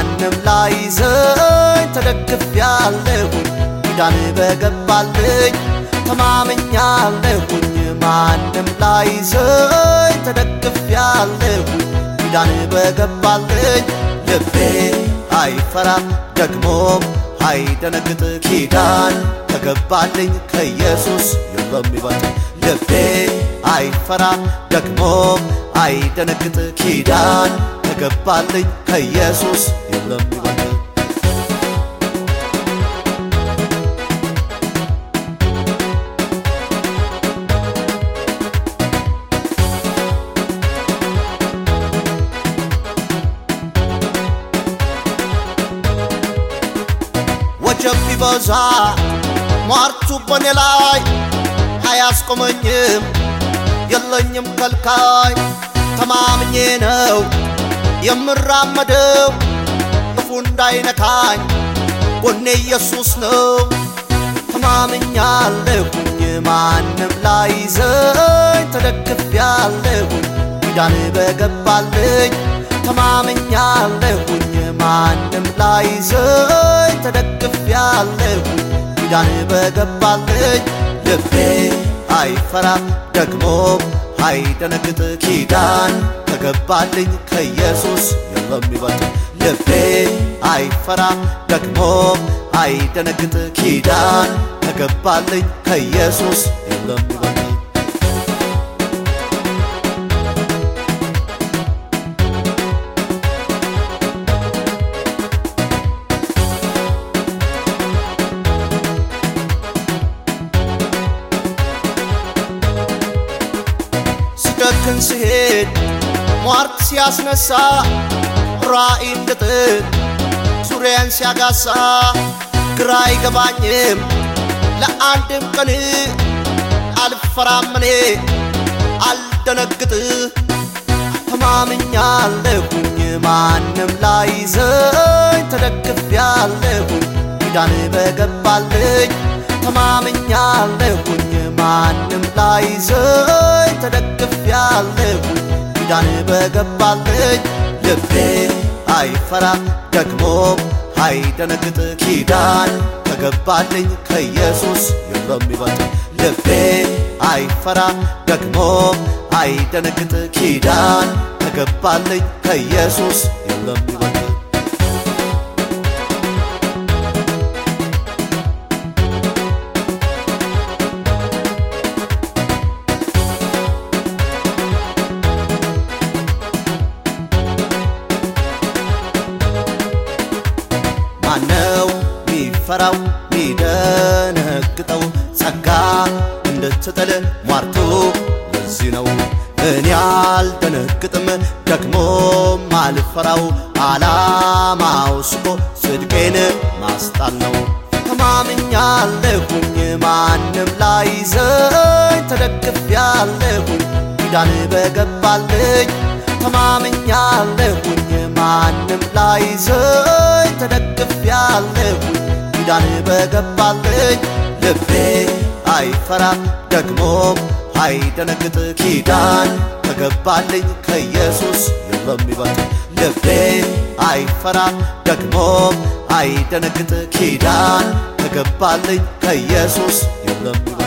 ማንም ላይዘኝ ተደግፌያለሁኝ ኪዳን በገባልኝ ተማምኛለሁኝ። ማንም ላይዘኝ ተደግፌያለሁኝ ኪዳን በገባልኝ ልቤ አይፈራም ደግሞም አይደነግጥ። ኪዳን ተገባልኝ ከኢየሱስ የሚበልጥ ልቤ አይፈራም ደግሞም አይደነግጥ። ኪዳን ተገባልኝ ከኢየሱስ የሚበልጥ ወጀብ ቢበዛ ሟርቱ በኔ ላይ አያስቆመኝም የለኝም ከልካይ ተማምኜ ነው የምራመደው ክፉ እንዳይነካኝ ጎኔ ኢየሱስ ነው። ተማምኛለሁኝ ማንም ላይዘኝ ተደግፌያለሁኝ ኪዳን በገባልኝ ተማምኛለሁኝ ማንም ላይዘኝ ተደግፌያለሁኝ ኪዳን በገባልኝ ልቤ አይፈራም ደግሞም አይደነግጥ ኪዳን ተገባልኝ ከኢየሱስ የሚበልጥ ልቤ አይፈራም ደግሞም አይደነግጥ ኪዳን ተገባልኝ ከኢየሱስ የሚበልጥ ስደክን ስሄድ ሟርት ሲያስነሳ ራእይ እንድጥል ዙሪያን ሲያጋሳ ግራ አይገባኝም። ለአንድም ቀን አልፈራም እኔ አልደነግጥ ተማምኛለሁኝ። ማንም ላይዘኝ ተደግፌያለሁኝ። ኪዳን በገባልኝ ተማምኛለሁኝ። ማንም ላይዘኝ ተደግፌያለሁኝ ኪዳን በገባልኝ ልቤ አይፈራም ደግሞም አይደነግጥ። ኪዳን ተገባልኝ ከኢየሱስ የሚበልጥ ልቤ አይፈራም ደግሞም አይደነግጥ። ኪዳን ተገባልኝ ከኢየሱስ የሚበልጥ ሚፈራው ሚደነግጠው ጸጋ እንድትጥል ሟርቱ ለዚህ ነው። እኔ አልደነግጥም ደግሞም አልፈራው። አላማው ስቆ ጽድቄን ማስጣል ነው። ተማምኛለሁኝ ማንም ላይዘኝ ተደግፌያለሁኝ ኪዳን በገባልኝ። ተማምኛለሁኝ ማንም ላይዘኝ ተደግፌያለሁኝ ኪዳን በገባልኝ ልቤ አይፈራም ደግሞም አይደነግጥ። ኪዳን ተገባልኝ ከኢየሱስ የሚበልጥ ልቤ አይፈራም ደግሞም አይደነግጥ። ኪዳን ተገባልኝ ከኢየሱስ የሚበልጥ